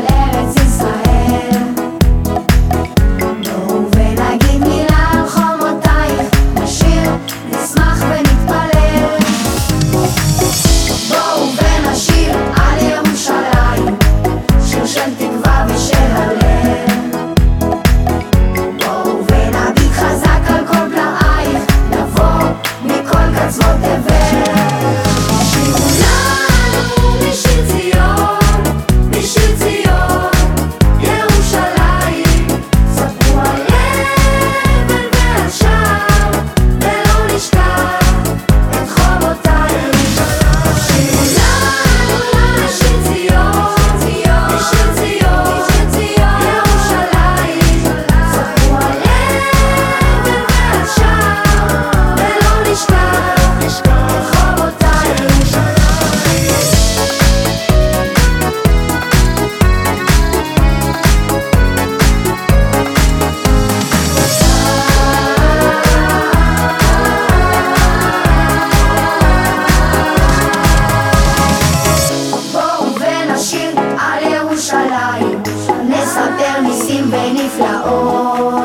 galera life